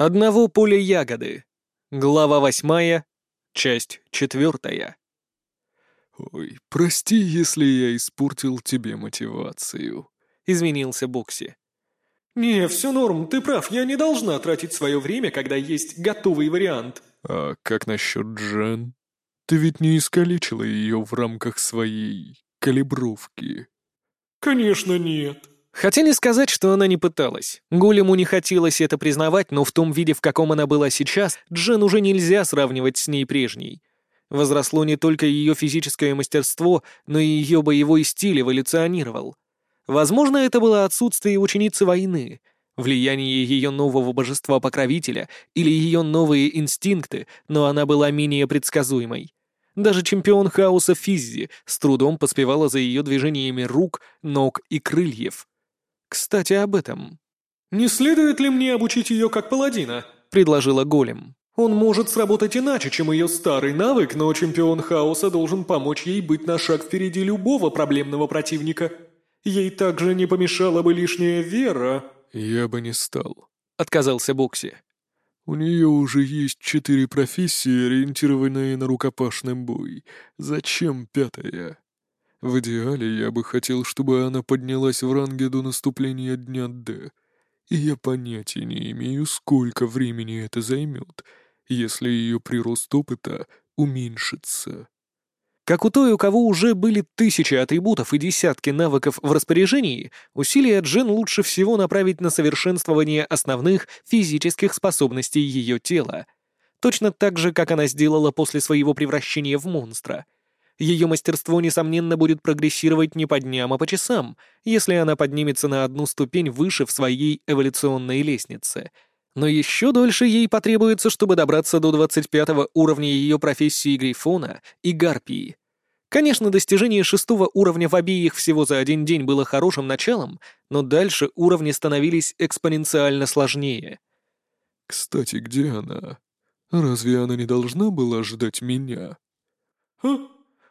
Одного поля ягоды. Глава восьмая, часть четвертая. «Ой, прости, если я испортил тебе мотивацию», — изменился Бокси. «Не, все норм, ты прав, я не должна тратить свое время, когда есть готовый вариант». «А как насчет Джен? Ты ведь не искалечила ее в рамках своей калибровки?» «Конечно нет». Хотя не сказать, что она не пыталась. Голему не хотелось это признавать, но в том виде, в каком она была сейчас, Джен уже нельзя сравнивать с ней прежней. Возросло не только ее физическое мастерство, но и ее боевой стиль эволюционировал. Возможно, это было отсутствие ученицы войны, влияние ее нового божества-покровителя или ее новые инстинкты, но она была менее предсказуемой. Даже чемпион хаоса Физзи с трудом поспевала за ее движениями рук, ног и крыльев. Кстати, об этом. «Не следует ли мне обучить ее как паладина?» — предложила Голем. «Он может сработать иначе, чем ее старый навык, но чемпион хаоса должен помочь ей быть на шаг впереди любого проблемного противника. Ей также не помешала бы лишняя вера». «Я бы не стал», — отказался Бокси. «У нее уже есть четыре профессии, ориентированные на рукопашный бой. Зачем пятая?» В идеале я бы хотел, чтобы она поднялась в ранге до наступления дня Д. И я понятия не имею, сколько времени это займет, если ее прирост опыта уменьшится. Как у той, у кого уже были тысячи атрибутов и десятки навыков в распоряжении, усилия Джен лучше всего направить на совершенствование основных физических способностей ее тела. Точно так же, как она сделала после своего превращения в монстра — ее мастерство, несомненно, будет прогрессировать не по дням, а по часам, если она поднимется на одну ступень выше в своей эволюционной лестнице. Но еще дольше ей потребуется, чтобы добраться до 25 уровня ее профессии Грифона и Гарпии. Конечно, достижение шестого уровня в обеих всего за один день было хорошим началом, но дальше уровни становились экспоненциально сложнее. «Кстати, где она? Разве она не должна была ждать меня?» «Ха?»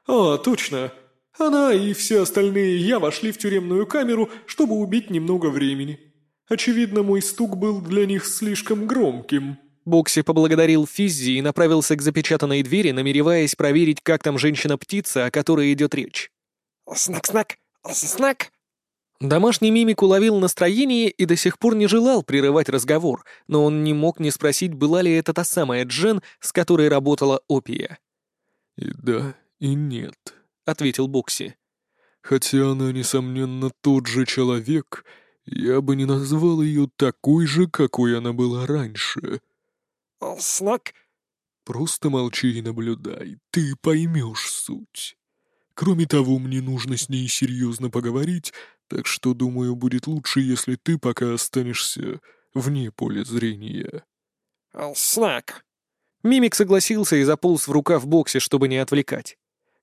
«А, точно. Она и все остальные я вошли в тюремную камеру, чтобы убить немного времени. Очевидно, мой стук был для них слишком громким». Бокси поблагодарил Физзи и направился к запечатанной двери, намереваясь проверить, как там женщина-птица, о которой идет речь. «Снак-снак! Снак!» Домашний мимик уловил настроение и до сих пор не желал прерывать разговор, но он не мог не спросить, была ли это та самая Джен, с которой работала Опия. «И да, «И нет», — ответил Бокси. «Хотя она, несомненно, тот же человек, я бы не назвал ее такой же, какой она была раньше». «Снак?» «Просто молчи и наблюдай, ты поймешь суть. Кроме того, мне нужно с ней серьезно поговорить, так что, думаю, будет лучше, если ты пока останешься вне поля зрения». «Снак?» Мимик согласился и заполз в рукав Бокси, чтобы не отвлекать.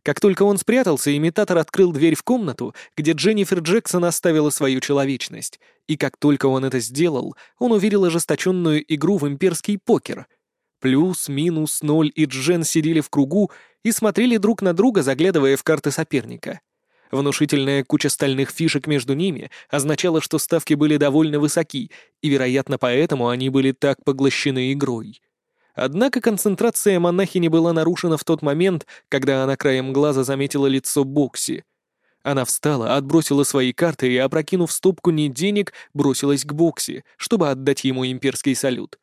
Как только он спрятался, имитатор открыл дверь в комнату, где Дженнифер Джексон оставила свою человечность, и как только он это сделал, он увидел ожесточенную игру в имперский покер. Плюс, минус, ноль и Джен сидели в кругу и смотрели друг на друга, заглядывая в карты соперника. Внушительная куча стальных фишек между ними означала, что ставки были довольно высоки, и, вероятно, поэтому они были так поглощены игрой. Однако концентрация монахини была нарушена в тот момент, когда она краем глаза заметила лицо Бокси. Она встала, отбросила свои карты и, опрокинув стопку не денег, бросилась к Бокси, чтобы отдать ему имперский салют.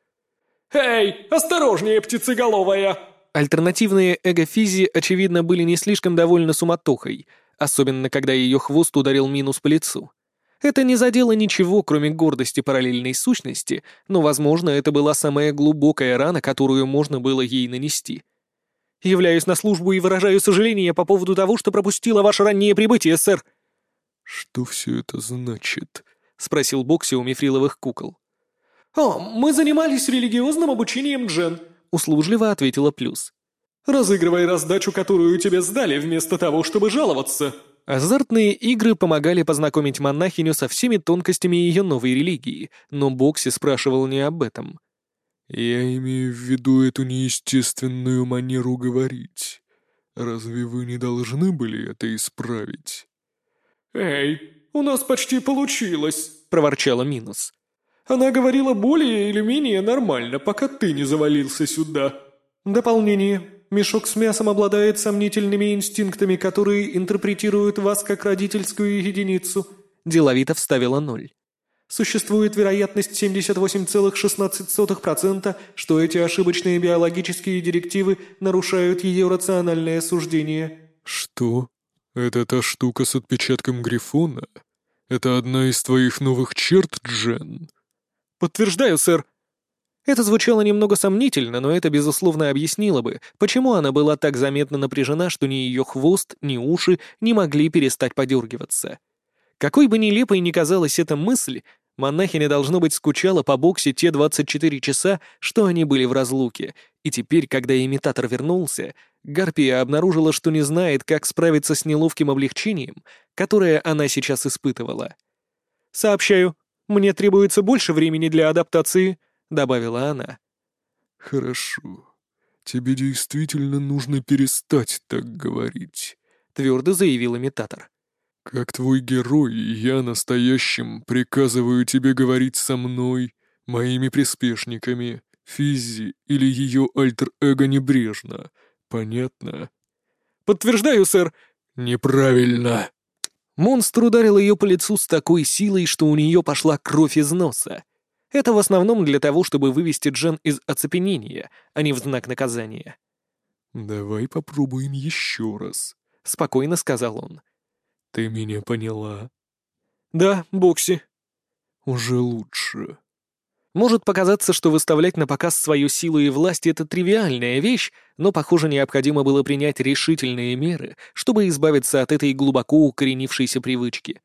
«Эй, осторожнее, птицеголовая!» Альтернативные эго-физи, очевидно, были не слишком довольны суматохой, особенно когда ее хвост ударил минус по лицу. Это не задело ничего, кроме гордости параллельной сущности, но, возможно, это была самая глубокая рана, которую можно было ей нанести. «Являюсь на службу и выражаю сожаление по поводу того, что пропустила ваше раннее прибытие, сэр». «Что все это значит?» — спросил Бокси у мифриловых кукол. «О, мы занимались религиозным обучением Джен», — услужливо ответила Плюс. «Разыгрывай раздачу, которую тебе сдали, вместо того, чтобы жаловаться». Азартные игры помогали познакомить монахиню со всеми тонкостями ее новой религии, но Бокси спрашивал не об этом. «Я имею в виду эту неестественную манеру говорить. Разве вы не должны были это исправить?» «Эй, у нас почти получилось», — проворчала Минус. Она говорила более или менее нормально, пока ты не завалился сюда. Дополнение. Мешок с мясом обладает сомнительными инстинктами, которые интерпретируют вас как родительскую единицу. Деловито вставила ноль. Существует вероятность 78,16%, что эти ошибочные биологические директивы нарушают ее рациональное суждение. Что? Это та штука с отпечатком Грифона? Это одна из твоих новых черт, Джен? Подтверждаю, сэр. Это звучало немного сомнительно, но это, безусловно, объяснило бы, почему она была так заметно напряжена, что ни ее хвост, ни уши не могли перестать подергиваться. Какой бы нелепой ни казалась эта мысль, монахиня, должно быть, скучала по боксе те 24 часа, что они были в разлуке, и теперь, когда имитатор вернулся, Гарпия обнаружила, что не знает, как справиться с неловким облегчением, которое она сейчас испытывала. «Сообщаю, мне требуется больше времени для адаптации», — добавила она. «Хорошо. Тебе действительно нужно перестать так говорить», — твердо заявил имитатор. «Как твой герой, я настоящим приказываю тебе говорить со мной, моими приспешниками, Физи или ее альтер-эго небрежно. Понятно?» «Подтверждаю, сэр». «Неправильно». Монстр ударил ее по лицу с такой силой, что у нее пошла кровь из носа. Это в основном для того, чтобы вывести Джен из оцепенения, а не в знак наказания. «Давай попробуем еще раз», — спокойно сказал он. «Ты меня поняла?» «Да, Бокси». «Уже лучше». Может показаться, что выставлять на показ свою силу и власть — это тривиальная вещь, но, похоже, необходимо было принять решительные меры, чтобы избавиться от этой глубоко укоренившейся привычки.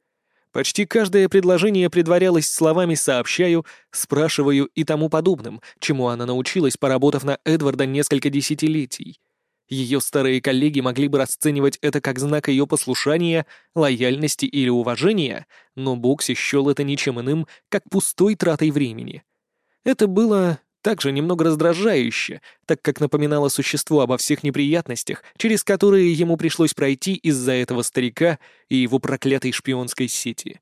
Почти каждое предложение предварялось словами «сообщаю», «спрашиваю» и тому подобным, чему она научилась, поработав на Эдварда несколько десятилетий. Ее старые коллеги могли бы расценивать это как знак ее послушания, лояльности или уважения, но Бокси счел это ничем иным, как пустой тратой времени. Это было также немного раздражающе, так как напоминало существо обо всех неприятностях, через которые ему пришлось пройти из-за этого старика и его проклятой шпионской сети.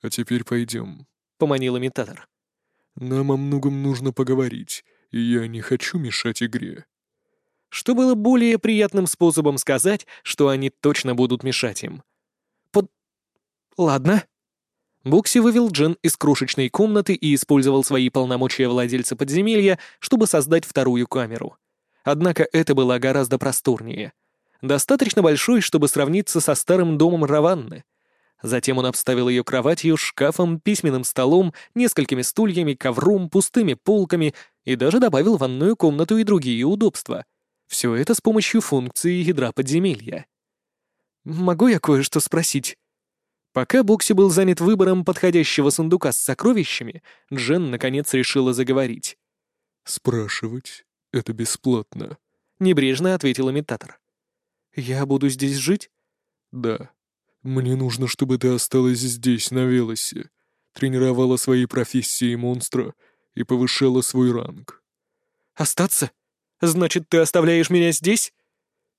«А теперь пойдем», — поманил имитатор. «Нам о многом нужно поговорить, и я не хочу мешать игре». Что было более приятным способом сказать, что они точно будут мешать им. «Под... ладно», Букси вывел Джен из крошечной комнаты и использовал свои полномочия владельца подземелья, чтобы создать вторую камеру. Однако это было гораздо просторнее. Достаточно большой, чтобы сравниться со старым домом Раванны. Затем он обставил ее кроватью, шкафом, письменным столом, несколькими стульями, ковром, пустыми полками и даже добавил ванную комнату и другие удобства. Все это с помощью функции ядра подземелья. «Могу я кое-что спросить?» Пока Бокси был занят выбором подходящего сундука с сокровищами, Джен наконец решила заговорить. «Спрашивать — это бесплатно», — небрежно ответил имитатор. «Я буду здесь жить?» «Да. Мне нужно, чтобы ты осталась здесь, на Велосе, тренировала свои профессии монстра и повышала свой ранг». «Остаться? Значит, ты оставляешь меня здесь?»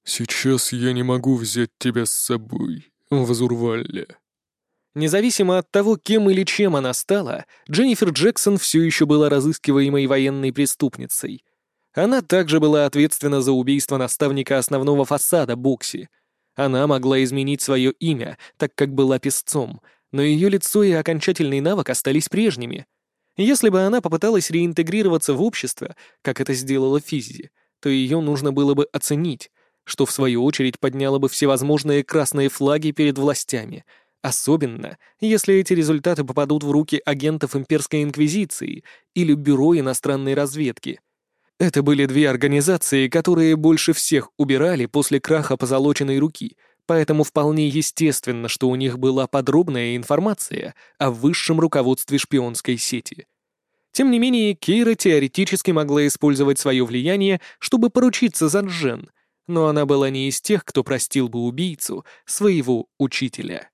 «Сейчас я не могу взять тебя с собой, в Азурвалле». Независимо от того, кем или чем она стала, Дженнифер Джексон все еще была разыскиваемой военной преступницей. Она также была ответственна за убийство наставника основного фасада Бокси. Она могла изменить свое имя, так как была песцом, но ее лицо и окончательный навык остались прежними. Если бы она попыталась реинтегрироваться в общество, как это сделала Физи, то ее нужно было бы оценить, что в свою очередь подняло бы всевозможные красные флаги перед властями — Особенно, если эти результаты попадут в руки агентов имперской инквизиции или Бюро иностранной разведки. Это были две организации, которые больше всех убирали после краха позолоченной руки, поэтому вполне естественно, что у них была подробная информация о высшем руководстве шпионской сети. Тем не менее, Кейра теоретически могла использовать свое влияние, чтобы поручиться за Джен, но она была не из тех, кто простил бы убийцу своего учителя.